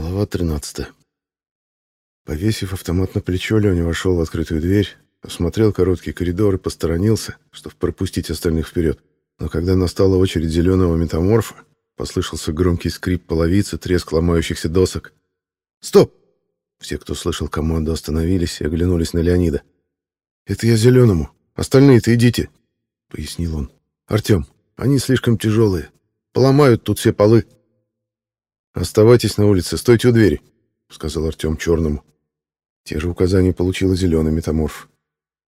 Глава 13. Повесив автомат на плечо, Леня вошел в открытую дверь, осмотрел короткий коридор и посторонился, чтобы пропустить остальных вперед. Но когда настала очередь зеленого метаморфа, послышался громкий скрип половицы, треск ломающихся досок. «Стоп!» Все, кто слышал команду, остановились и оглянулись на Леонида. «Это я зеленому. Остальные-то идите», — пояснил он. «Артем, они слишком тяжелые. Поломают тут все полы». «Оставайтесь на улице, стойте у двери», — сказал Артем черному. Те же указания получил и зеленый метаморф.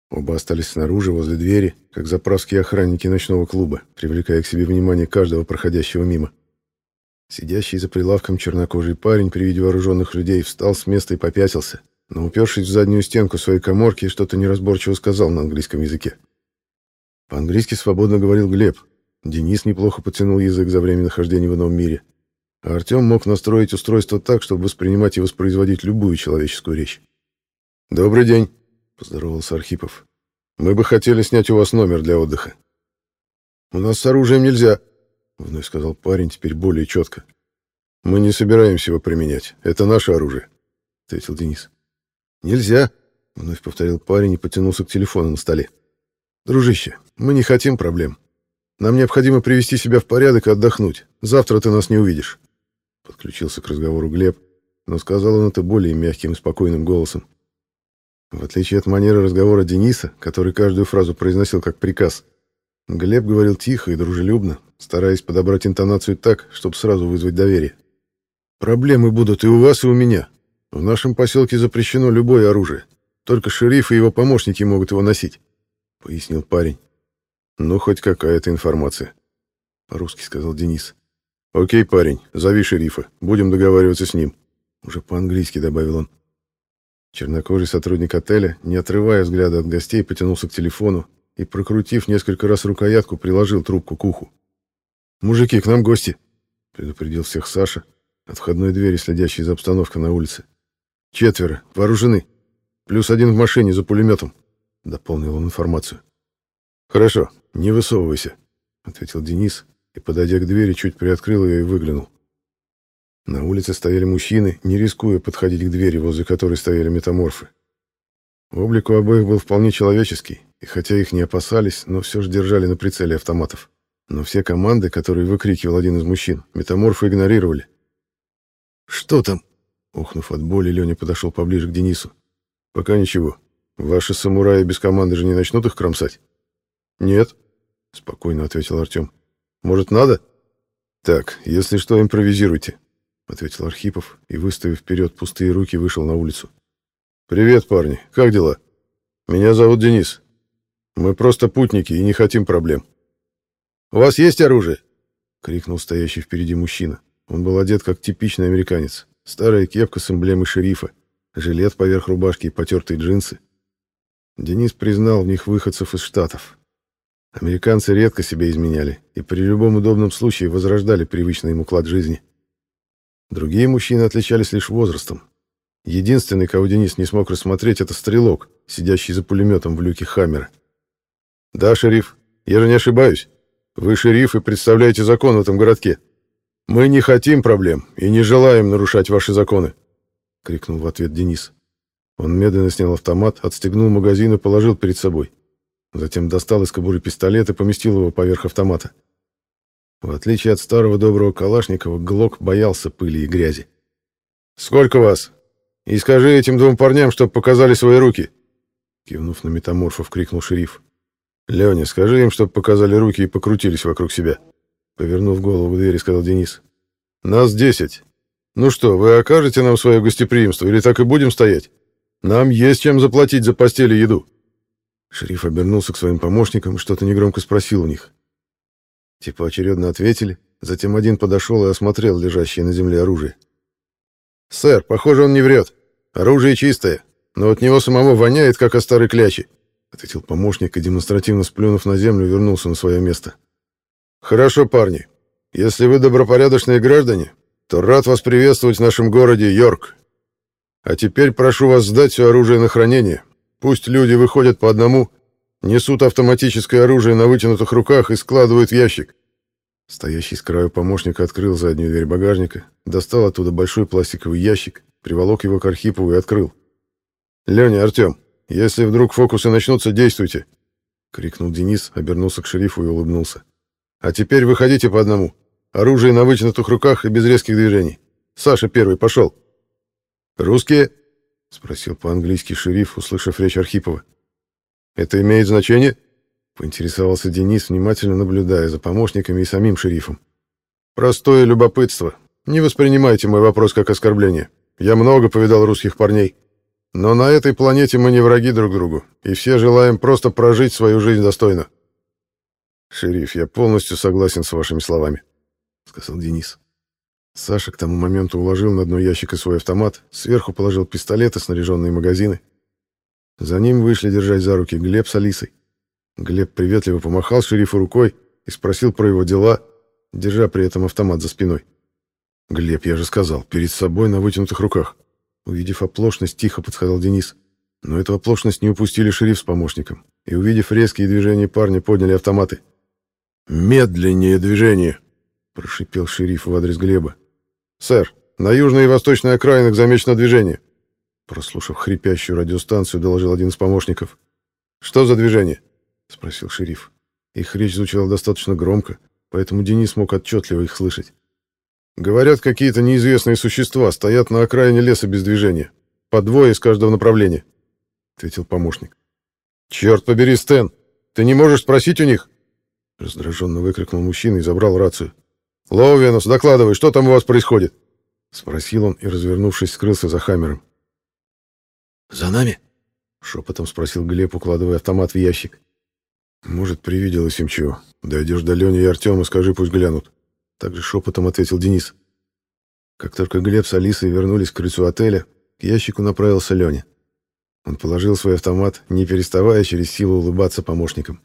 Оба остались снаружи, возле двери, как заправские охранники ночного клуба, привлекая к себе внимание каждого проходящего мимо. Сидящий за прилавком чернокожий парень при виде вооруженных людей встал с места и попятился, но, упершись в заднюю стенку своей коморки, что-то неразборчиво сказал на английском языке. По-английски свободно говорил Глеб. Денис неплохо потянул язык за время нахождения в ином мире. Артем мог настроить устройство так, чтобы воспринимать и воспроизводить любую человеческую речь. «Добрый день», — поздоровался Архипов. «Мы бы хотели снять у вас номер для отдыха». «У нас с оружием нельзя», — вновь сказал парень, теперь более четко. «Мы не собираемся его применять. Это наше оружие», — ответил Денис. «Нельзя», — вновь повторил парень и потянулся к телефону на столе. «Дружище, мы не хотим проблем. Нам необходимо привести себя в порядок и отдохнуть. Завтра ты нас не увидишь». Подключился к разговору Глеб, но сказал он это более мягким и спокойным голосом. В отличие от манеры разговора Дениса, который каждую фразу произносил как приказ, Глеб говорил тихо и дружелюбно, стараясь подобрать интонацию так, чтобы сразу вызвать доверие. «Проблемы будут и у вас, и у меня. В нашем поселке запрещено любое оружие. Только шериф и его помощники могут его носить», — пояснил парень. «Ну, хоть какая-то информация», — по-русски сказал Денис. «Окей, парень, зови шерифа. Будем договариваться с ним». Уже по-английски добавил он. Чернокожий сотрудник отеля, не отрывая взгляда от гостей, потянулся к телефону и, прокрутив несколько раз рукоятку, приложил трубку к уху. «Мужики, к нам гости!» — предупредил всех Саша, от входной двери, следящей за обстановкой на улице. «Четверо, вооружены. Плюс один в машине за пулеметом», — дополнил он информацию. «Хорошо, не высовывайся», — ответил Денис, и, подойдя к двери, чуть приоткрыл ее и выглянул. На улице стояли мужчины, не рискуя подходить к двери, возле которой стояли метаморфы. Облик у обоих был вполне человеческий, и хотя их не опасались, но все же держали на прицеле автоматов. Но все команды, которые выкрикивал один из мужчин, метаморфы игнорировали. «Что там?» Ухнув от боли, Леня подошел поближе к Денису. «Пока ничего. Ваши самураи без команды же не начнут их кромсать?» «Нет», — спокойно ответил Артем. Может, надо? Так, если что, импровизируйте, ответил Архипов и, выставив вперед пустые руки, вышел на улицу. Привет, парни. Как дела? Меня зовут Денис. Мы просто путники и не хотим проблем. У вас есть оружие? крикнул стоящий впереди мужчина. Он был одет как типичный американец. Старая кепка с эмблемой шерифа, жилет поверх рубашки и потертые джинсы. Денис признал в них выходцев из Штатов. Американцы редко себя изменяли и при любом удобном случае возрождали привычный им уклад жизни. Другие мужчины отличались лишь возрастом. Единственный, кого Денис не смог рассмотреть, это стрелок, сидящий за пулеметом в люке Хаммера. «Да, шериф, я же не ошибаюсь. Вы шериф и представляете закон в этом городке. Мы не хотим проблем и не желаем нарушать ваши законы», — крикнул в ответ Денис. Он медленно снял автомат, отстегнул магазин и положил перед собой. Затем достал из кобуры пистолет и поместил его поверх автомата. В отличие от старого доброго Калашникова, Глок боялся пыли и грязи. «Сколько вас? И скажи этим двум парням, чтобы показали свои руки!» Кивнув на метаморфов, крикнул шериф. «Леня, скажи им, чтобы показали руки и покрутились вокруг себя!» Повернув голову к двери, сказал Денис. «Нас десять. Ну что, вы окажете нам свое гостеприимство или так и будем стоять? Нам есть чем заплатить за постель и еду!» Шериф обернулся к своим помощникам и что-то негромко спросил у них. Те поочередно ответили, затем один подошел и осмотрел лежащее на земле оружие. «Сэр, похоже, он не врет. Оружие чистое, но от него самого воняет, как о старой кляче», ответил помощник и, демонстративно сплюнув на землю, вернулся на свое место. «Хорошо, парни. Если вы добропорядочные граждане, то рад вас приветствовать в нашем городе Йорк. А теперь прошу вас сдать все оружие на хранение, Пусть люди выходят по одному, несут автоматическое оружие на вытянутых руках и складывают в ящик. Стоящий с краю помощник открыл заднюю дверь багажника, достал оттуда большой пластиковый ящик, приволок его к Архипову и открыл. «Леня, Артем, если вдруг фокусы начнутся, действуйте!» — крикнул Денис, обернулся к шерифу и улыбнулся. «А теперь выходите по одному. Оружие на вытянутых руках и без резких движений. Саша первый, пошел!» «Русские?» — спросил по-английски шериф, услышав речь Архипова. «Это имеет значение?» — поинтересовался Денис, внимательно наблюдая за помощниками и самим шерифом. «Простое любопытство. Не воспринимайте мой вопрос как оскорбление. Я много повидал русских парней. Но на этой планете мы не враги друг другу, и все желаем просто прожить свою жизнь достойно». «Шериф, я полностью согласен с вашими словами», — сказал Денис. Саша к тому моменту уложил на дно ящика свой автомат, сверху положил пистолеты, снаряженные магазины. За ним вышли держать за руки Глеб с Алисой. Глеб приветливо помахал шерифу рукой и спросил про его дела, держа при этом автомат за спиной. «Глеб, я же сказал, перед собой на вытянутых руках». Увидев оплошность, тихо подсказал Денис. Но эту оплошность не упустили шериф с помощником, и, увидев резкие движения парня, подняли автоматы. «Медленнее движение!» — прошипел шериф в адрес Глеба. «Сэр, на южной и восточной окраинах замечено движение», прослушав хрипящую радиостанцию, доложил один из помощников. «Что за движение?» — спросил шериф. Их речь звучала достаточно громко, поэтому Денис мог отчетливо их слышать. «Говорят, какие-то неизвестные существа стоят на окраине леса без движения. По двое из каждого направления», — ответил помощник. «Черт побери, Стэн! Ты не можешь спросить у них?» Раздраженно выкрикнул мужчина и забрал рацию. «Лоувенус, докладывай, что там у вас происходит?» — спросил он и, развернувшись, скрылся за Хаммером. «За нами?» — шепотом спросил Глеб, укладывая автомат в ящик. «Может, привиделось им чего. Дойдешь до Лени и Артема, скажи, пусть глянут». Также шепотом ответил Денис. Как только Глеб с Алисой вернулись к крыльцу отеля, к ящику направился Леня. Он положил свой автомат, не переставая через силу улыбаться помощникам.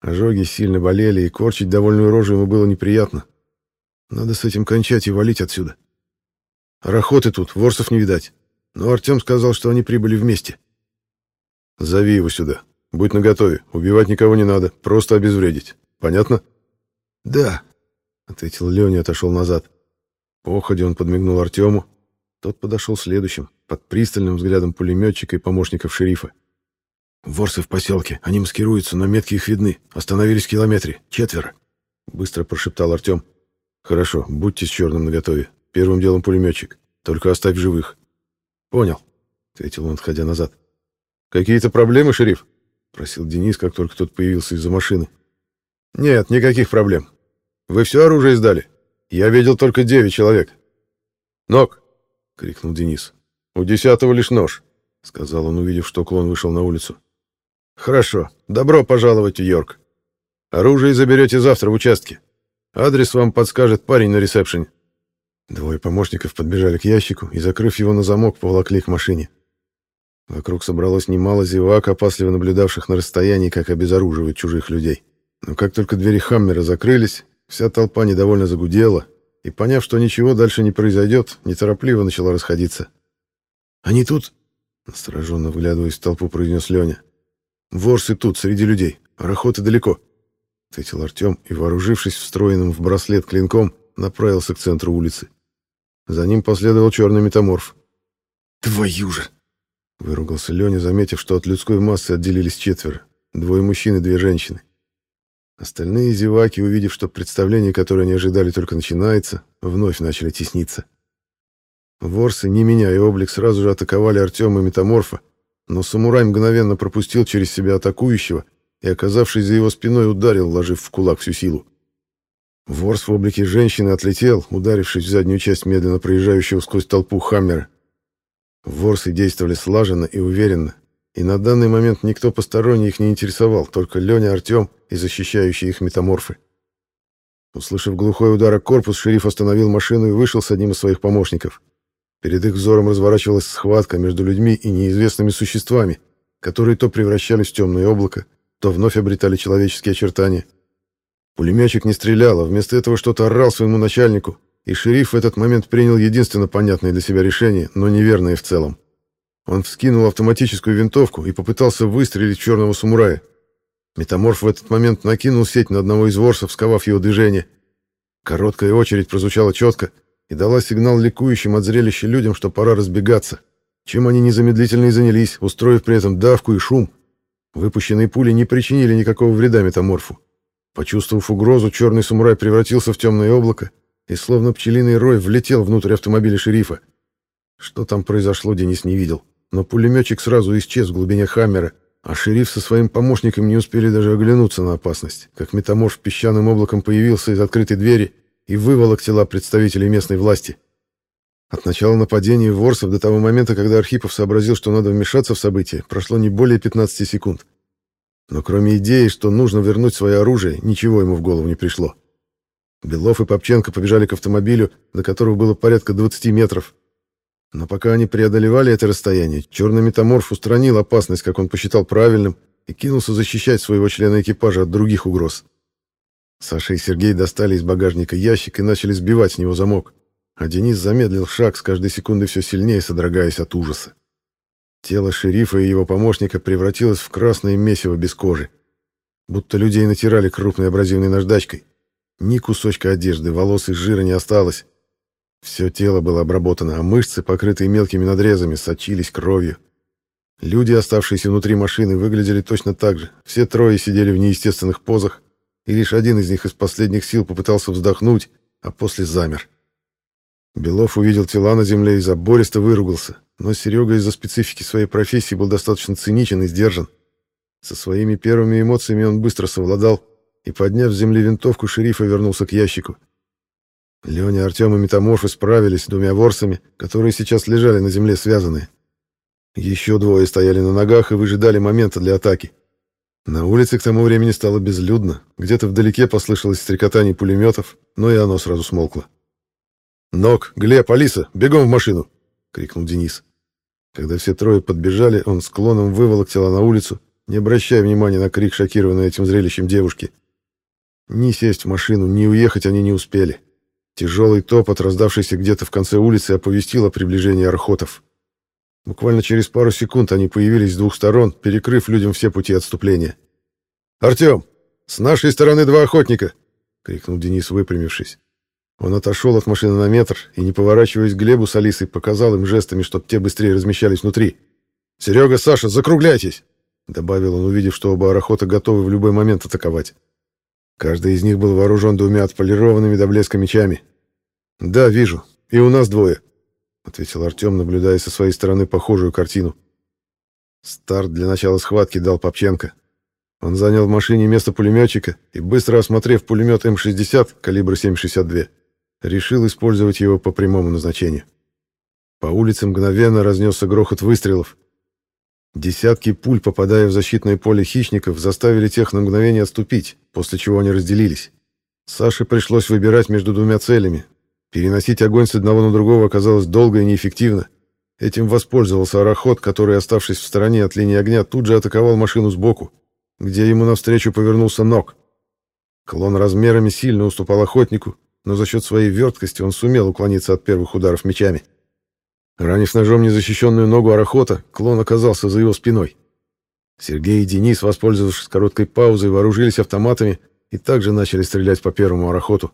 Ожоги сильно болели, и корчить довольную рожу ему было неприятно. Надо с этим кончать и валить отсюда. Рахоты тут, ворсов не видать. Но Артем сказал, что они прибыли вместе. Зови его сюда. Будь наготове. Убивать никого не надо. Просто обезвредить. Понятно? Да, ответил Леня и отошел назад. Походе он подмигнул Артему. Тот подошел следующим, под пристальным взглядом пулеметчика и помощников шерифа. «Ворсы в поселке. Они маскируются, но метки их видны. Остановились в километре. Четверо», — быстро прошептал Артем. «Хорошо, будьте с черным наготове. Первым делом пулеметчик. Только оставь живых». «Понял», — ответил он, отходя назад. «Какие-то проблемы, шериф?» — просил Денис, как только тот появился из-за машины. «Нет, никаких проблем. Вы все оружие сдали? Я видел только девять человек». «Ног!» — крикнул Денис. «У десятого лишь нож», — сказал он, увидев, что клон вышел на улицу. «Хорошо. Добро пожаловать в Йорк. Оружие заберете завтра в участке. Адрес вам подскажет парень на ресепшене. Двое помощников подбежали к ящику и, закрыв его на замок, поволокли к машине. Вокруг собралось немало зевак, опасливо наблюдавших на расстоянии, как обезоруживают чужих людей. Но как только двери Хаммера закрылись, вся толпа недовольно загудела и, поняв, что ничего дальше не произойдет, неторопливо начала расходиться. «Они тут?» — настороженно вглядываясь в толпу, произнес Леня. «Ворсы тут, среди людей, а рахоты далеко». — ответил Артем и, вооружившись встроенным в браслет клинком, направился к центру улицы. За ним последовал черный метаморф. «Твою же!» — выругался Леня, заметив, что от людской массы отделились четверо. Двое мужчин и две женщины. Остальные зеваки, увидев, что представление, которое они ожидали, только начинается, вновь начали тесниться. Ворсы, не меняя облик, сразу же атаковали Артема и Метаморфа, но самурай мгновенно пропустил через себя атакующего — и, оказавшись за его спиной, ударил, вложив в кулак всю силу. Ворс в облике женщины отлетел, ударившись в заднюю часть медленно проезжающего сквозь толпу Хаммера. Ворсы действовали слаженно и уверенно, и на данный момент никто посторонний их не интересовал, только Леня, Артем и защищающие их метаморфы. Услышав глухой удар о корпус, шериф остановил машину и вышел с одним из своих помощников. Перед их взором разворачивалась схватка между людьми и неизвестными существами, которые то превращались в темное облако, то вновь обретали человеческие очертания. Пулеметчик не стрелял, а вместо этого что-то орал своему начальнику, и шериф в этот момент принял единственно понятное для себя решение, но неверное в целом. Он вскинул автоматическую винтовку и попытался выстрелить черного самурая. Метаморф в этот момент накинул сеть на одного из ворсов, сковав его движение. Короткая очередь прозвучала четко и дала сигнал ликующим от зрелища людям, что пора разбегаться, чем они незамедлительно и занялись, устроив при этом давку и шум. Выпущенные пули не причинили никакого вреда метаморфу. Почувствовав угрозу, черный самурай превратился в темное облако и, словно пчелиный рой, влетел внутрь автомобиля шерифа. Что там произошло, Денис не видел, но пулеметчик сразу исчез в глубине Хаммера, а шериф со своим помощником не успели даже оглянуться на опасность, как метаморф песчаным облаком появился из открытой двери и выволок тела представителей местной власти. От начала нападения ворсов до того момента, когда Архипов сообразил, что надо вмешаться в события, прошло не более 15 секунд. Но кроме идеи, что нужно вернуть свое оружие, ничего ему в голову не пришло. Белов и Попченко побежали к автомобилю, до которого было порядка 20 метров, но пока они преодолевали это расстояние, черный метаморф устранил опасность, как он посчитал правильным, и кинулся защищать своего члена экипажа от других угроз. Саша и Сергей достали из багажника ящик и начали сбивать с него замок, а Денис замедлил шаг с каждой секундой все сильнее, содрогаясь от ужаса. Тело шерифа и его помощника превратилось в красное месиво без кожи. Будто людей натирали крупной абразивной наждачкой. Ни кусочка одежды, волос и жира не осталось. Все тело было обработано, а мышцы, покрытые мелкими надрезами, сочились кровью. Люди, оставшиеся внутри машины, выглядели точно так же. Все трое сидели в неестественных позах, и лишь один из них из последних сил попытался вздохнуть, а после замер. Белов увидел тела на земле и забористо выругался, но Серега из-за специфики своей профессии был достаточно циничен и сдержан. Со своими первыми эмоциями он быстро совладал и, подняв с земли винтовку, шерифа вернулся к ящику. Леня, Артем и Метаморфы справились с двумя ворсами, которые сейчас лежали на земле связанные. Еще двое стояли на ногах и выжидали момента для атаки. На улице к тому времени стало безлюдно. Где-то вдалеке послышалось стрекотание пулеметов, но и оно сразу смолкло. «Ног, Глеб, Алиса, бегом в машину!» — крикнул Денис. Когда все трое подбежали, он склоном выволок тела на улицу, не обращая внимания на крик, шокированной этим зрелищем девушки. Ни сесть в машину, ни уехать они не успели. Тяжелый топот, раздавшийся где-то в конце улицы, оповестил о приближении архотов. Буквально через пару секунд они появились с двух сторон, перекрыв людям все пути отступления. «Артем, с нашей стороны два охотника!» — крикнул Денис, выпрямившись. Он отошел от машины на метр и, не поворачиваясь к Глебу с Алисой, показал им жестами, чтобы те быстрее размещались внутри. «Серега, Саша, закругляйтесь!» — добавил он, увидев, что оба арахота готовы в любой момент атаковать. Каждый из них был вооружен двумя отполированными до блеска мечами. «Да, вижу. И у нас двое», — ответил Артем, наблюдая со своей стороны похожую картину. Старт для начала схватки дал Попченко. Он занял в машине место пулеметчика и, быстро осмотрев пулемет М-60 калибра 7,62, решил использовать его по прямому назначению. По улице мгновенно разнесся грохот выстрелов. Десятки пуль, попадая в защитное поле хищников, заставили тех на мгновение отступить, после чего они разделились. Саше пришлось выбирать между двумя целями. Переносить огонь с одного на другого оказалось долго и неэффективно. Этим воспользовался арахот, который, оставшись в стороне от линии огня, тут же атаковал машину сбоку, где ему навстречу повернулся ног. Клон размерами сильно уступал охотнику, но за счет своей верткости он сумел уклониться от первых ударов мечами. Ранив ножом незащищенную ногу Арахота, клон оказался за его спиной. Сергей и Денис, воспользовавшись короткой паузой, вооружились автоматами и также начали стрелять по первому Арахоту.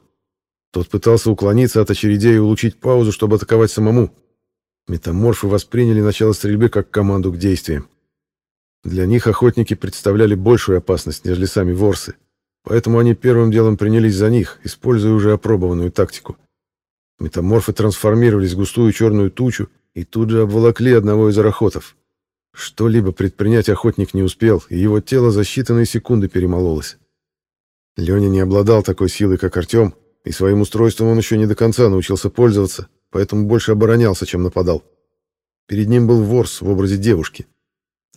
Тот пытался уклониться от очередей и улучшить паузу, чтобы атаковать самому. Метаморфы восприняли начало стрельбы как команду к действиям. Для них охотники представляли большую опасность, нежели сами ворсы, поэтому они первым делом принялись за них, используя уже опробованную тактику. Метаморфы трансформировались в густую черную тучу и тут же обволокли одного из арахотов. Что-либо предпринять охотник не успел, и его тело за считанные секунды перемололось. Леня не обладал такой силой, как Артем, и своим устройством он еще не до конца научился пользоваться, поэтому больше оборонялся, чем нападал. Перед ним был ворс в образе девушки.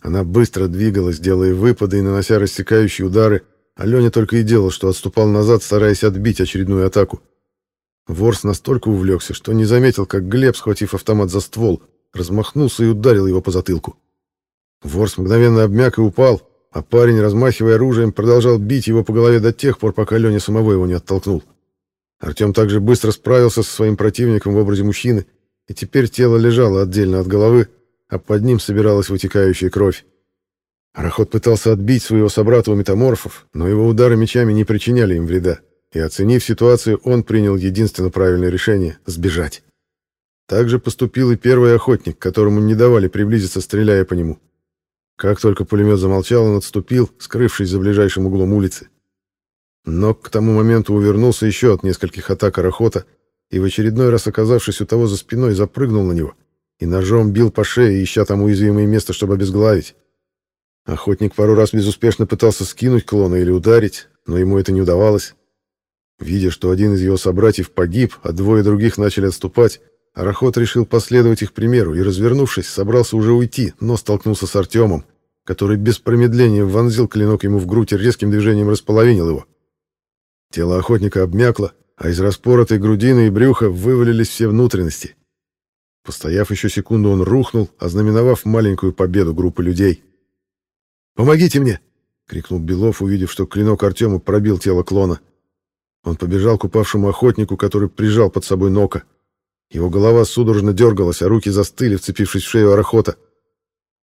Она быстро двигалась, делая выпады и нанося рассекающие удары, а Леня только и делал, что отступал назад, стараясь отбить очередную атаку. Ворс настолько увлекся, что не заметил, как Глеб, схватив автомат за ствол, размахнулся и ударил его по затылку. Ворс мгновенно обмяк и упал, а парень, размахивая оружием, продолжал бить его по голове до тех пор, пока Леня самого его не оттолкнул. Артем также быстро справился со своим противником в образе мужчины, и теперь тело лежало отдельно от головы, а под ним собиралась вытекающая кровь. Арахот пытался отбить своего собрата у метаморфов, но его удары мечами не причиняли им вреда и, оценив ситуацию, он принял единственно правильное решение — сбежать. Так же поступил и первый охотник, которому не давали приблизиться, стреляя по нему. Как только пулемет замолчал, он отступил, скрывшись за ближайшим углом улицы. Но к тому моменту увернулся еще от нескольких атак Арахота и в очередной раз, оказавшись у того за спиной, запрыгнул на него и ножом бил по шее, ища там уязвимое место, чтобы обезглавить. Охотник пару раз безуспешно пытался скинуть клона или ударить, но ему это не удавалось. Видя, что один из его собратьев погиб, а двое других начали отступать, Арахот решил последовать их примеру и, развернувшись, собрался уже уйти, но столкнулся с Артемом, который без промедления вонзил клинок ему в грудь и резким движением располовинил его. Тело охотника обмякло, а из распоротой грудины и брюха вывалились все внутренности. Постояв еще секунду, он рухнул, ознаменовав маленькую победу группы людей. «Помогите мне!» — крикнул Белов, увидев, что клинок Артема пробил тело клона. Он побежал к упавшему охотнику, который прижал под собой Нока. Его голова судорожно дергалась, а руки застыли, вцепившись в шею Арахота.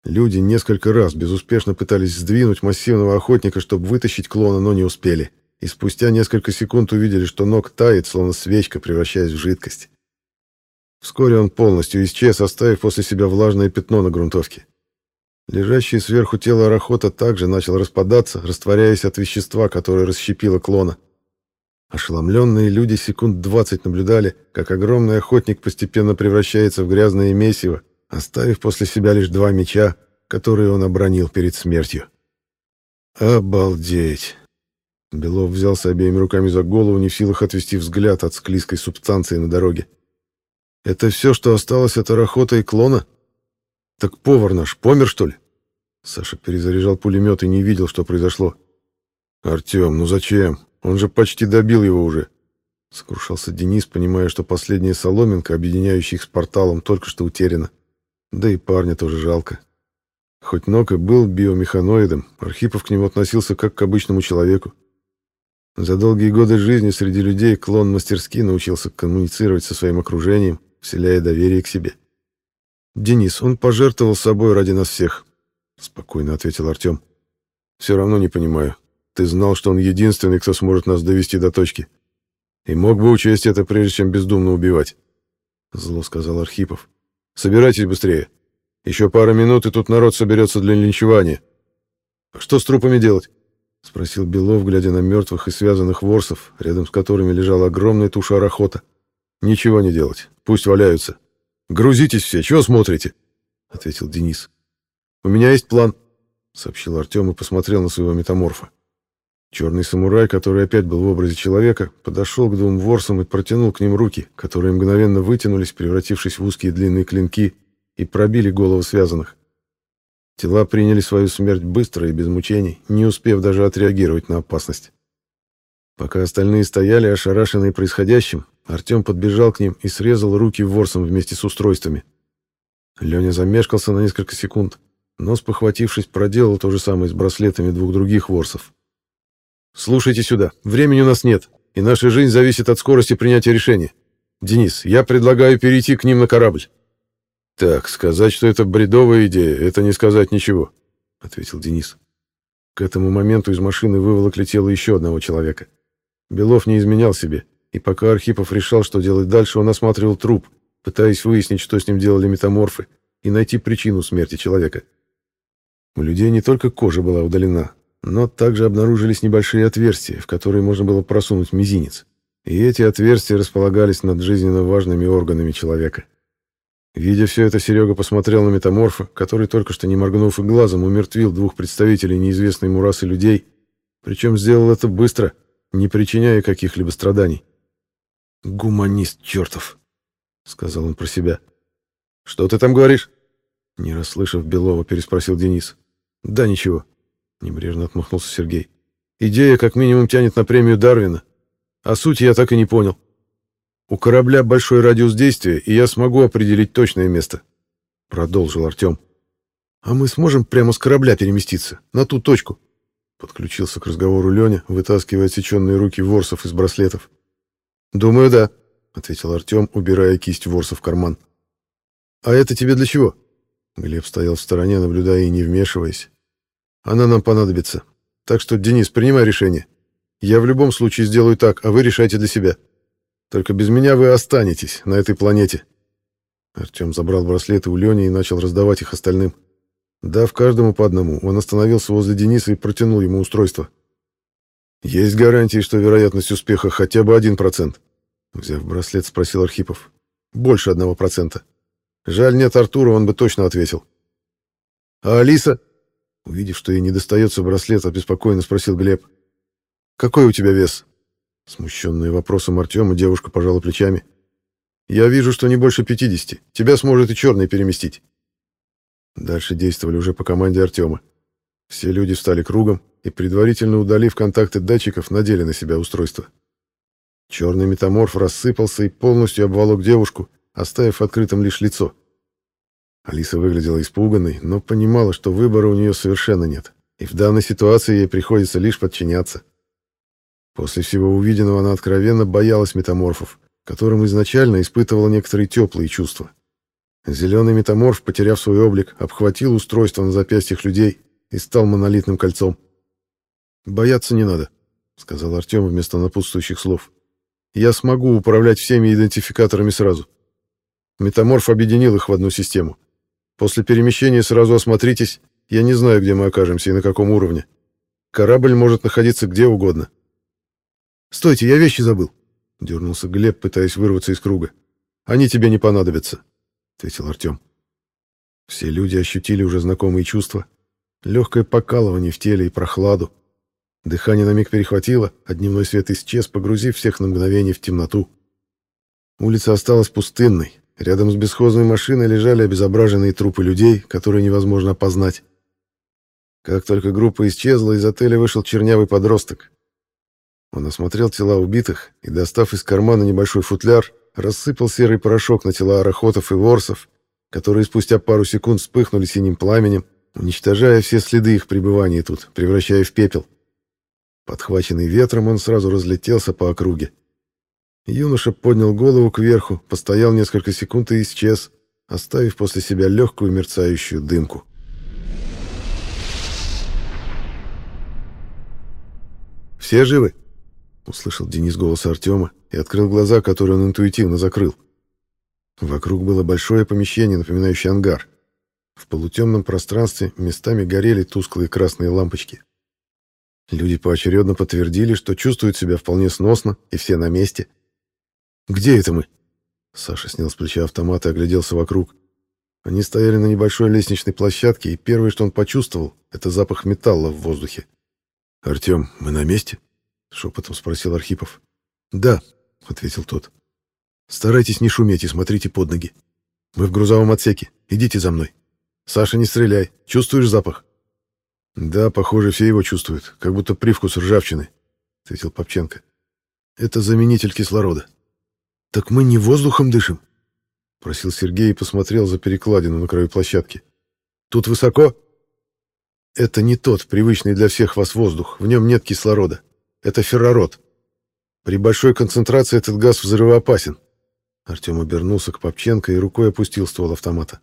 Люди несколько раз безуспешно пытались сдвинуть массивного охотника, чтобы вытащить клона, но не успели и спустя несколько секунд увидели, что ног тает, словно свечка, превращаясь в жидкость. Вскоре он полностью исчез, оставив после себя влажное пятно на грунтовке. Лежащее сверху тело Арахота также начал распадаться, растворяясь от вещества, которое расщепило клона. Ошеломленные люди секунд двадцать наблюдали, как огромный охотник постепенно превращается в грязное месиво, оставив после себя лишь два меча, которые он обронил перед смертью. «Обалдеть!» Белов взялся обеими руками за голову, не в силах отвести взгляд от склизкой субстанции на дороге. «Это все, что осталось от арахота и клона? Так повар наш помер, что ли?» Саша перезаряжал пулемет и не видел, что произошло. «Артем, ну зачем? Он же почти добил его уже!» Сокрушался Денис, понимая, что последняя соломинка, объединяющая их с порталом, только что утеряна. Да и парня тоже жалко. Хоть Нок и был биомеханоидом, Архипов к нему относился как к обычному человеку. За долгие годы жизни среди людей клон мастерски научился коммуницировать со своим окружением, вселяя доверие к себе. «Денис, он пожертвовал собой ради нас всех», — спокойно ответил Артем. «Все равно не понимаю. Ты знал, что он единственный, кто сможет нас довести до точки. И мог бы учесть это, прежде чем бездумно убивать», — зло сказал Архипов. «Собирайтесь быстрее. Еще пара минут, и тут народ соберется для линчевания. А что с трупами делать?» — спросил Белов, глядя на мертвых и связанных ворсов, рядом с которыми лежала огромная туша арахота. «Ничего не делать. Пусть валяются. Грузитесь все, чего смотрите?» — ответил Денис. «У меня есть план», — сообщил Артем и посмотрел на своего метаморфа. Черный самурай, который опять был в образе человека, подошел к двум ворсам и протянул к ним руки, которые мгновенно вытянулись, превратившись в узкие длинные клинки, и пробили головы связанных. Тела приняли свою смерть быстро и без мучений, не успев даже отреагировать на опасность. Пока остальные стояли, ошарашенные происходящим, Артем подбежал к ним и срезал руки ворсом вместе с устройствами. Леня замешкался на несколько секунд, но, спохватившись, проделал то же самое с браслетами двух других ворсов. «Слушайте сюда, времени у нас нет, и наша жизнь зависит от скорости принятия решения. Денис, я предлагаю перейти к ним на корабль. «Так, сказать, что это бредовая идея, это не сказать ничего», — ответил Денис. К этому моменту из машины выволокли тело еще одного человека. Белов не изменял себе, и пока Архипов решал, что делать дальше, он осматривал труп, пытаясь выяснить, что с ним делали метаморфы, и найти причину смерти человека. У людей не только кожа была удалена, но также обнаружились небольшие отверстия, в которые можно было просунуть мизинец. И эти отверстия располагались над жизненно важными органами человека. Видя все это, Серега посмотрел на метаморфа, который только что не моргнув и глазом умертвил двух представителей неизвестной ему расы людей, причем сделал это быстро, не причиняя каких-либо страданий. «Гуманист чертов!» — сказал он про себя. «Что ты там говоришь?» Не расслышав Белова, переспросил Денис. «Да ничего», — небрежно отмахнулся Сергей. «Идея как минимум тянет на премию Дарвина, а суть я так и не понял». У корабля большой радиус действия, и я смогу определить точное место», — продолжил Артем. «А мы сможем прямо с корабля переместиться, на ту точку?» Подключился к разговору Леня, вытаскивая отсеченные руки ворсов из браслетов. «Думаю, да», — ответил Артем, убирая кисть ворса в карман. «А это тебе для чего?» Глеб стоял в стороне, наблюдая и не вмешиваясь. «Она нам понадобится. Так что, Денис, принимай решение. Я в любом случае сделаю так, а вы решайте для себя. Только без меня вы останетесь на этой планете». Артем забрал браслеты у Лени и начал раздавать их остальным. Дав каждому по одному, он остановился возле Дениса и протянул ему устройство. «Есть гарантии, что вероятность успеха хотя бы один процент?» Взяв браслет, спросил Архипов. «Больше одного процента. Жаль, нет Артура, он бы точно ответил». «А Алиса?» Увидев, что ей не достается браслет, обеспокоенно спросил Глеб. «Какой у тебя вес?» Смущенная вопросом Артема, девушка пожала плечами. «Я вижу, что не больше пятидесяти. Тебя сможет и черный переместить». Дальше действовали уже по команде Артема. Все люди встали кругом и, предварительно удалив контакты датчиков, надели на себя устройство. Черный метаморф рассыпался и полностью обволок девушку, оставив открытым лишь лицо. Алиса выглядела испуганной, но понимала, что выбора у нее совершенно нет, и в данной ситуации ей приходится лишь подчиняться. После всего увиденного она откровенно боялась метаморфов, которым изначально испытывала некоторые теплые чувства. Зеленый метаморф, потеряв свой облик, обхватил устройство на запястьях людей и стал монолитным кольцом. «Бояться не надо», — сказал Артем вместо напутствующих слов. «Я смогу управлять всеми идентификаторами сразу». Метаморф объединил их в одну систему. После перемещения сразу осмотритесь, я не знаю, где мы окажемся и на каком уровне. Корабль может находиться где угодно. «Стойте, я вещи забыл», — дернулся Глеб, пытаясь вырваться из круга. «Они тебе не понадобятся», — ответил Артем. Все люди ощутили уже знакомые чувства. Легкое покалывание в теле и прохладу. Дыхание на миг перехватило, а дневной свет исчез, погрузив всех на мгновение в темноту. Улица осталась пустынной. Рядом с бесхозной машиной лежали обезображенные трупы людей, которые невозможно опознать. Как только группа исчезла, из отеля вышел чернявый подросток. Он осмотрел тела убитых и, достав из кармана небольшой футляр, рассыпал серый порошок на тела арахотов и ворсов, которые спустя пару секунд вспыхнули синим пламенем, уничтожая все следы их пребывания тут, превращая в пепел. Подхваченный ветром, он сразу разлетелся по округе. Юноша поднял голову кверху, постоял несколько секунд и исчез, оставив после себя легкую мерцающую дымку. «Все живы?» — услышал Денис голос Артема и открыл глаза, которые он интуитивно закрыл. Вокруг было большое помещение, напоминающее ангар. В полутемном пространстве местами горели тусклые красные лампочки. Люди поочередно подтвердили, что чувствуют себя вполне сносно, и все на месте. «Где это мы?» Саша снял с плеча автомат и огляделся вокруг. Они стояли на небольшой лестничной площадке, и первое, что он почувствовал, это запах металла в воздухе. «Артем, мы на месте?» — шепотом спросил Архипов. «Да», — ответил тот. «Старайтесь не шуметь и смотрите под ноги. Мы в грузовом отсеке. Идите за мной. Саша, не стреляй. Чувствуешь запах?» «Да, похоже, все его чувствуют, как будто привкус ржавчины», — ответил Попченко. «Это заменитель кислорода». «Так мы не воздухом дышим?» — просил Сергей и посмотрел за перекладину на краю площадки. «Тут высоко?» «Это не тот, привычный для всех вас воздух. В нем нет кислорода. Это феррород. При большой концентрации этот газ взрывоопасен. Артем обернулся к Попченко и рукой опустил ствол автомата.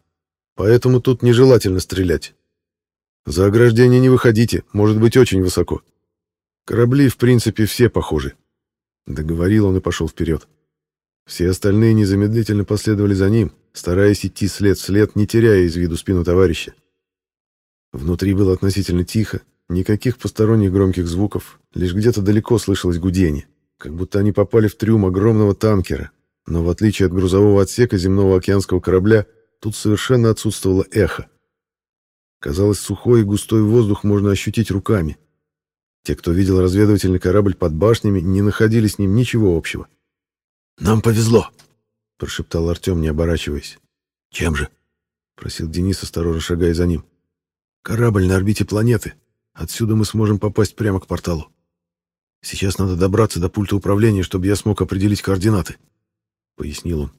Поэтому тут нежелательно стрелять. За ограждение не выходите, может быть очень высоко. Корабли, в принципе, все похожи. Договорил он и пошел вперед. Все остальные незамедлительно последовали за ним, стараясь идти след в след, не теряя из виду спину товарища. Внутри было относительно тихо, Никаких посторонних громких звуков, лишь где-то далеко слышалось гудение, как будто они попали в трюм огромного танкера. Но в отличие от грузового отсека земного океанского корабля, тут совершенно отсутствовало эхо. Казалось, сухой и густой воздух можно ощутить руками. Те, кто видел разведывательный корабль под башнями, не находили с ним ничего общего. «Нам повезло», — прошептал Артем, не оборачиваясь. «Чем же?» — просил Денис, осторожно шагая за ним. «Корабль на орбите планеты. Отсюда мы сможем попасть прямо к порталу. Сейчас надо добраться до пульта управления, чтобы я смог определить координаты», — пояснил он.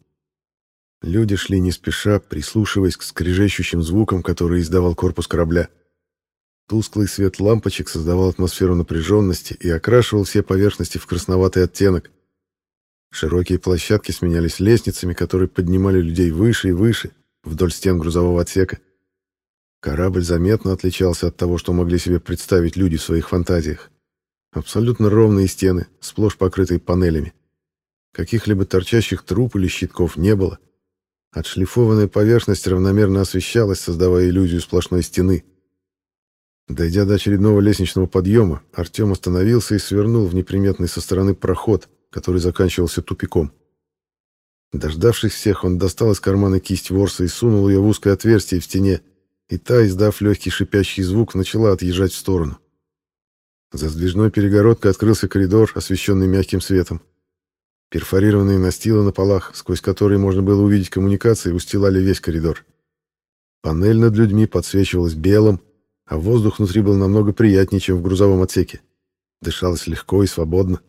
Люди шли не спеша, прислушиваясь к скрежещущим звукам, которые издавал корпус корабля. Тусклый свет лампочек создавал атмосферу напряженности и окрашивал все поверхности в красноватый оттенок. Широкие площадки сменялись лестницами, которые поднимали людей выше и выше, вдоль стен грузового отсека. Корабль заметно отличался от того, что могли себе представить люди в своих фантазиях. Абсолютно ровные стены, сплошь покрытые панелями. Каких-либо торчащих труб или щитков не было. Отшлифованная поверхность равномерно освещалась, создавая иллюзию сплошной стены. Дойдя до очередного лестничного подъема, Артем остановился и свернул в неприметный со стороны проход, который заканчивался тупиком. Дождавшись всех, он достал из кармана кисть ворса и сунул ее в узкое отверстие в стене, и та, издав легкий шипящий звук, начала отъезжать в сторону. За сдвижной перегородкой открылся коридор, освещенный мягким светом. Перфорированные настилы на полах, сквозь которые можно было увидеть коммуникации, устилали весь коридор. Панель над людьми подсвечивалась белым, а воздух внутри был намного приятнее, чем в грузовом отсеке. Дышалось легко и свободно.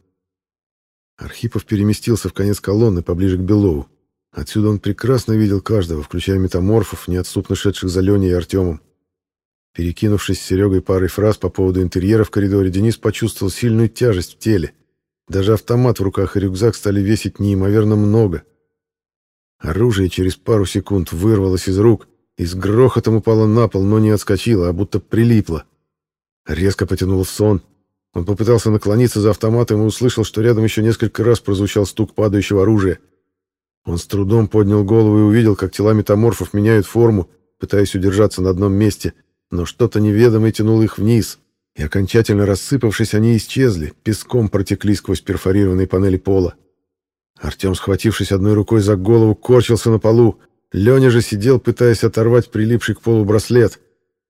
Архипов переместился в конец колонны, поближе к Белову. Отсюда он прекрасно видел каждого, включая метаморфов, неотступно шедших за Леней и Артемом. Перекинувшись с Серегой парой фраз по поводу интерьера в коридоре, Денис почувствовал сильную тяжесть в теле. Даже автомат в руках и рюкзак стали весить неимоверно много. Оружие через пару секунд вырвалось из рук и с грохотом упало на пол, но не отскочило, а будто прилипло. Резко потянуло в сон. Он попытался наклониться за автоматом и услышал, что рядом еще несколько раз прозвучал стук падающего оружия. Он с трудом поднял голову и увидел, как тела метаморфов меняют форму, пытаясь удержаться на одном месте, но что-то неведомое тянуло их вниз, и окончательно рассыпавшись, они исчезли, песком протекли сквозь перфорированные панели пола. Артем, схватившись одной рукой за голову, корчился на полу. Леня же сидел, пытаясь оторвать прилипший к полу браслет.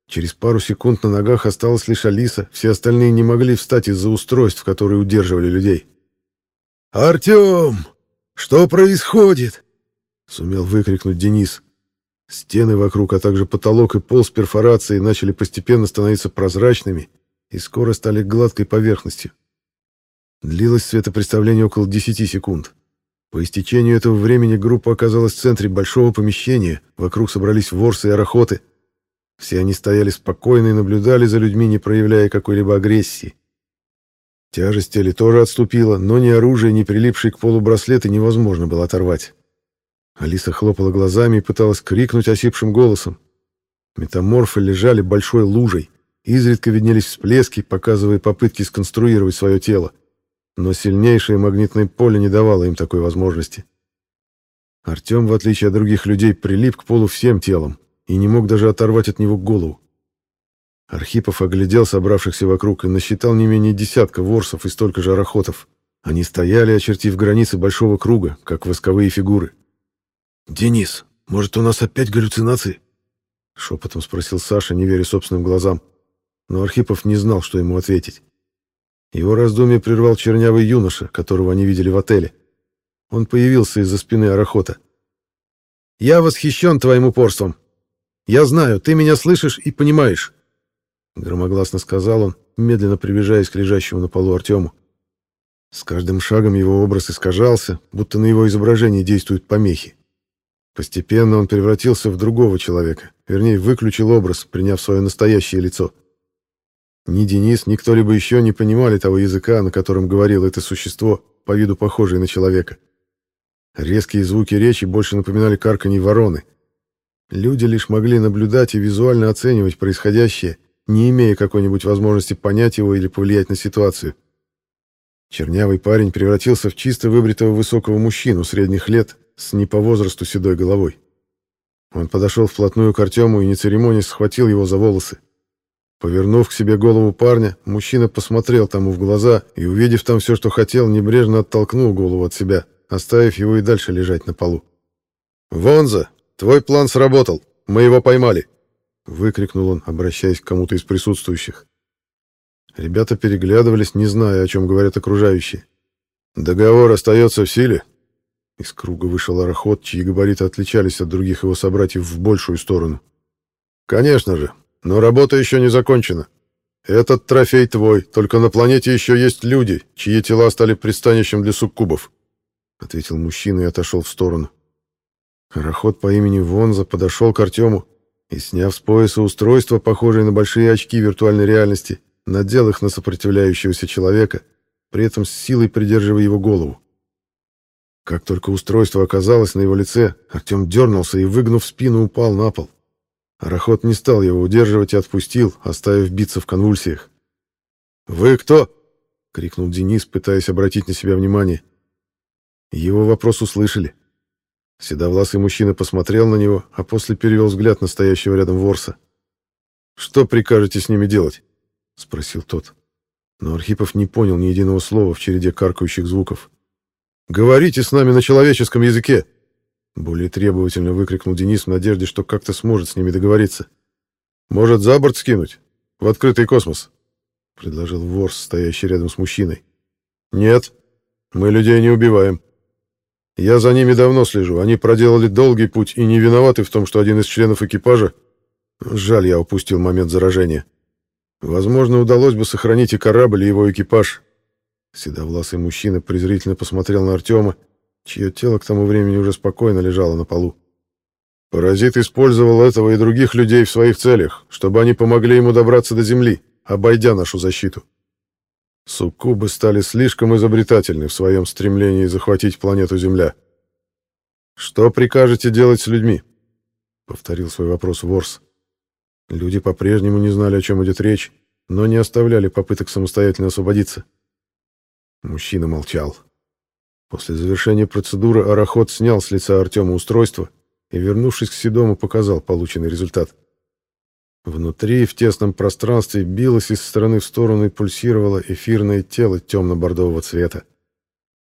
Через пару секунд на ногах осталась лишь Алиса, все остальные не могли встать из-за устройств, которые удерживали людей. «Артем, что происходит?» — сумел выкрикнуть Денис. Стены вокруг, а также потолок и пол с перфорацией начали постепенно становиться прозрачными и скоро стали гладкой поверхностью. Длилось светопредставление около 10 секунд. По истечению этого времени группа оказалась в центре большого помещения, вокруг собрались ворсы и арахоты — все они стояли спокойно и наблюдали за людьми, не проявляя какой-либо агрессии. Тяжесть тели тоже отступила, но ни оружие, ни прилипший к полу браслеты невозможно было оторвать. Алиса хлопала глазами и пыталась крикнуть осипшим голосом. Метаморфы лежали большой лужей. Изредка виднелись всплески, показывая попытки сконструировать свое тело. Но сильнейшее магнитное поле не давало им такой возможности. Артем, в отличие от других людей, прилип к полу всем телом, и не мог даже оторвать от него голову. Архипов оглядел собравшихся вокруг и насчитал не менее десятка ворсов и столько же арахотов. Они стояли, очертив границы большого круга, как восковые фигуры. «Денис, может, у нас опять галлюцинации?» Шепотом спросил Саша, не веря собственным глазам. Но Архипов не знал, что ему ответить. Его раздумье прервал чернявый юноша, которого они видели в отеле. Он появился из-за спины Арахота. «Я восхищен твоим упорством», я знаю, ты меня слышишь и понимаешь. Громогласно сказал он, медленно приближаясь к лежащему на полу Артему. С каждым шагом его образ искажался, будто на его изображении действуют помехи. Постепенно он превратился в другого человека, вернее, выключил образ, приняв свое настоящее лицо. Ни Денис, ни кто-либо еще не понимали того языка, на котором говорило это существо, по виду похожее на человека. Резкие звуки речи больше напоминали карканье вороны — Люди лишь могли наблюдать и визуально оценивать происходящее, не имея какой-нибудь возможности понять его или повлиять на ситуацию. Чернявый парень превратился в чисто выбритого высокого мужчину средних лет с не по возрасту седой головой. Он подошел вплотную к Артему и, не церемонясь, схватил его за волосы. Повернув к себе голову парня, мужчина посмотрел тому в глаза и, увидев там все, что хотел, небрежно оттолкнул голову от себя, оставив его и дальше лежать на полу. «Вонза, «Твой план сработал. Мы его поймали!» — выкрикнул он, обращаясь к кому-то из присутствующих. Ребята переглядывались, не зная, о чем говорят окружающие. «Договор остается в силе?» Из круга вышел арахот, чьи габариты отличались от других его собратьев в большую сторону. «Конечно же, но работа еще не закончена. Этот трофей твой, только на планете еще есть люди, чьи тела стали пристанищем для суккубов», — ответил мужчина и отошел в сторону. Пароход по имени Вонза подошел к Артему и, сняв с пояса устройство, похожее на большие очки виртуальной реальности, надел их на сопротивляющегося человека, при этом с силой придерживая его голову. Как только устройство оказалось на его лице, Артем дернулся и, выгнув спину, упал на пол. Арахот не стал его удерживать и отпустил, оставив биться в конвульсиях. «Вы кто?» — крикнул Денис, пытаясь обратить на себя внимание. Его вопрос услышали. Седовласый мужчина посмотрел на него, а после перевел взгляд на стоящего рядом ворса. «Что прикажете с ними делать?» — спросил тот. Но Архипов не понял ни единого слова в череде каркающих звуков. «Говорите с нами на человеческом языке!» Более требовательно выкрикнул Денис в надежде, что как-то сможет с ними договориться. «Может, за борт скинуть? В открытый космос?» — предложил ворс, стоящий рядом с мужчиной. «Нет, мы людей не убиваем. Я за ними давно слежу. Они проделали долгий путь и не виноваты в том, что один из членов экипажа... Жаль, я упустил момент заражения. Возможно, удалось бы сохранить и корабль, и его экипаж. Седовласый мужчина презрительно посмотрел на Артема, чье тело к тому времени уже спокойно лежало на полу. Паразит использовал этого и других людей в своих целях, чтобы они помогли ему добраться до Земли, обойдя нашу защиту. Суккубы стали слишком изобретательны в своем стремлении захватить планету Земля. «Что прикажете делать с людьми?» — повторил свой вопрос Ворс. Люди по-прежнему не знали, о чем идет речь, но не оставляли попыток самостоятельно освободиться. Мужчина молчал. После завершения процедуры Арахот снял с лица Артема устройство и, вернувшись к Седому, показал полученный результат. Внутри, в тесном пространстве, билось из стороны в сторону и пульсировало эфирное тело темно-бордового цвета.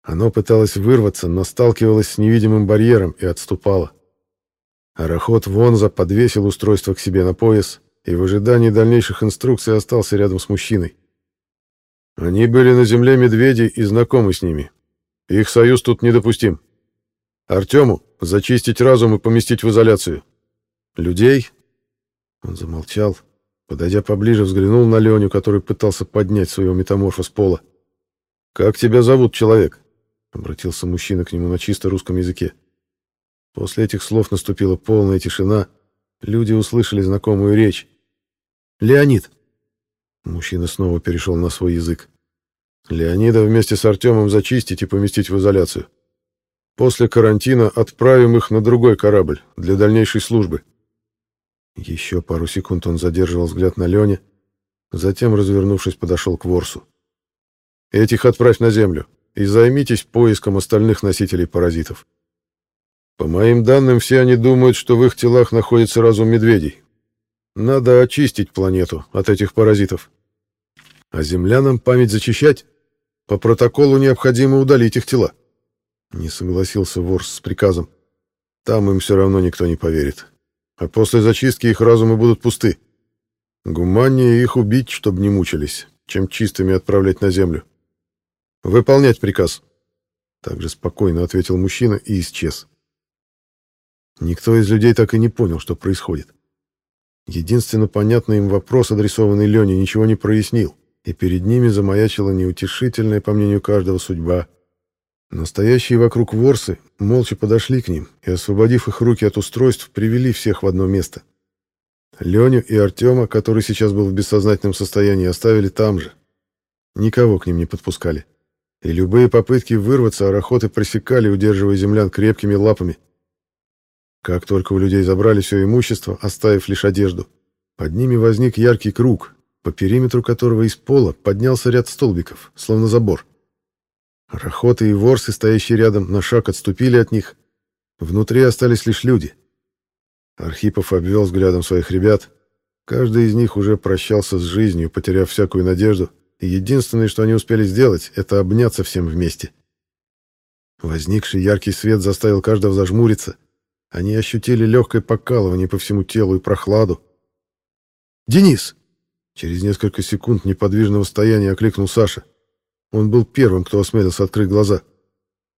Оно пыталось вырваться, но сталкивалось с невидимым барьером и отступало. Арахот Вонза подвесил устройство к себе на пояс и в ожидании дальнейших инструкций остался рядом с мужчиной. Они были на земле медведей и знакомы с ними. Их союз тут недопустим. Артему зачистить разум и поместить в изоляцию. Людей он замолчал, подойдя поближе, взглянул на Леню, который пытался поднять своего метаморфа с пола. «Как тебя зовут, человек?» — обратился мужчина к нему на чисто русском языке. После этих слов наступила полная тишина. Люди услышали знакомую речь. «Леонид!» Мужчина снова перешел на свой язык. «Леонида вместе с Артемом зачистить и поместить в изоляцию. После карантина отправим их на другой корабль для дальнейшей службы». Еще пару секунд он задерживал взгляд на Лене, затем, развернувшись, подошел к Ворсу. «Этих отправь на землю и займитесь поиском остальных носителей паразитов. По моим данным, все они думают, что в их телах находится разум медведей. Надо очистить планету от этих паразитов. А землянам память зачищать? По протоколу необходимо удалить их тела». Не согласился Ворс с приказом. «Там им все равно никто не поверит» а после зачистки их разумы будут пусты. Гуманнее их убить, чтобы не мучились, чем чистыми отправлять на землю. Выполнять приказ. Также спокойно ответил мужчина и исчез. Никто из людей так и не понял, что происходит. Единственно понятный им вопрос, адресованный Лене, ничего не прояснил, и перед ними замаячила неутешительная, по мнению каждого, судьба Настоящие вокруг ворсы молча подошли к ним и, освободив их руки от устройств, привели всех в одно место. Леню и Артема, который сейчас был в бессознательном состоянии, оставили там же. Никого к ним не подпускали. И любые попытки вырваться арахоты пресекали, удерживая землян крепкими лапами. Как только у людей забрали все имущество, оставив лишь одежду, под ними возник яркий круг, по периметру которого из пола поднялся ряд столбиков, словно забор. Рахоты и ворсы, стоящие рядом, на шаг отступили от них. Внутри остались лишь люди. Архипов обвел взглядом своих ребят. Каждый из них уже прощался с жизнью, потеряв всякую надежду, и единственное, что они успели сделать, это обняться всем вместе. Возникший яркий свет заставил каждого зажмуриться. Они ощутили легкое покалывание по всему телу и прохладу. «Денис!» Через несколько секунд неподвижного стояния окликнул Саша. Он был первым, кто осмелился открыть глаза.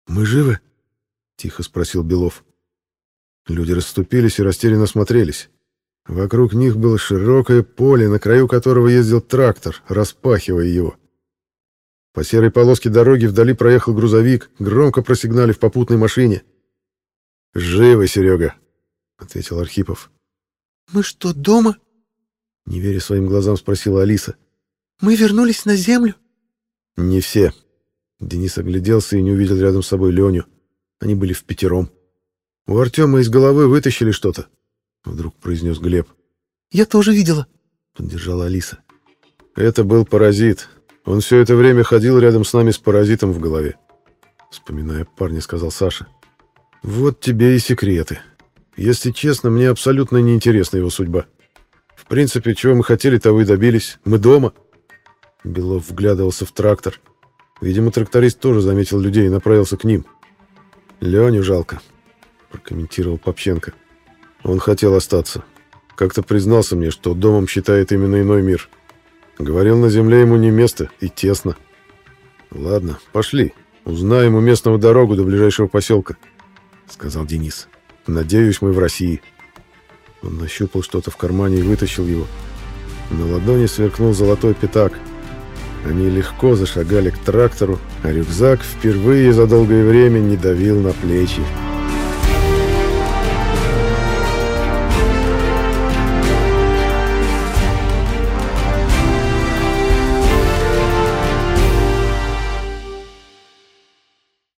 «Мы живы?» — тихо спросил Белов. Люди расступились и растерянно смотрелись. Вокруг них было широкое поле, на краю которого ездил трактор, распахивая его. По серой полоске дороги вдали проехал грузовик, громко просигналив попутной машине. «Живы, Серега!» — ответил Архипов. «Мы что, дома?» Не веря своим глазам, спросила Алиса. «Мы вернулись на землю?» «Не все». Денис огляделся и не увидел рядом с собой Леню. Они были в пятером. «У Артема из головы вытащили что-то», — вдруг произнес Глеб. «Я тоже видела», — поддержала Алиса. «Это был паразит. Он все это время ходил рядом с нами с паразитом в голове. Вспоминая парня, сказал Саша. Вот тебе и секреты. Если честно, мне абсолютно неинтересна его судьба. Принципе, чего мы хотели, того и добились. Мы дома. Белов вглядывался в трактор. Видимо, тракторист тоже заметил людей и направился к ним. «Леню жалко», — прокомментировал Попченко. «Он хотел остаться. Как-то признался мне, что домом считает именно иной мир. Говорил, на земле ему не место и тесно. Ладно, пошли. Узнаем у местного дорогу до ближайшего поселка», — сказал Денис. «Надеюсь, мы в России». Он нащупал что-то в кармане и вытащил его. На ладони сверкнул золотой пятак — они легко зашагали к трактору, а рюкзак впервые за долгое время не давил на плечи.